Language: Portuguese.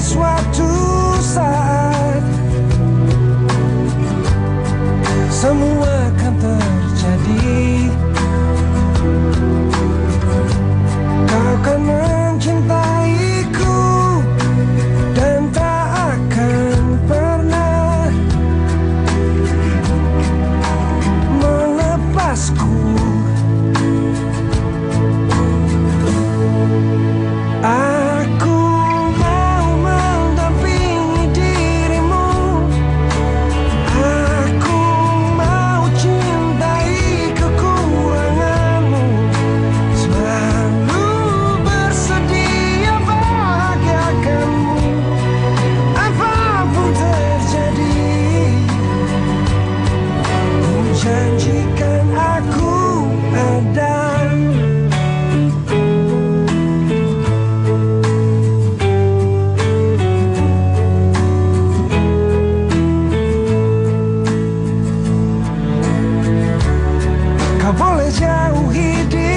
swapped to Kau boleh jauhi diriku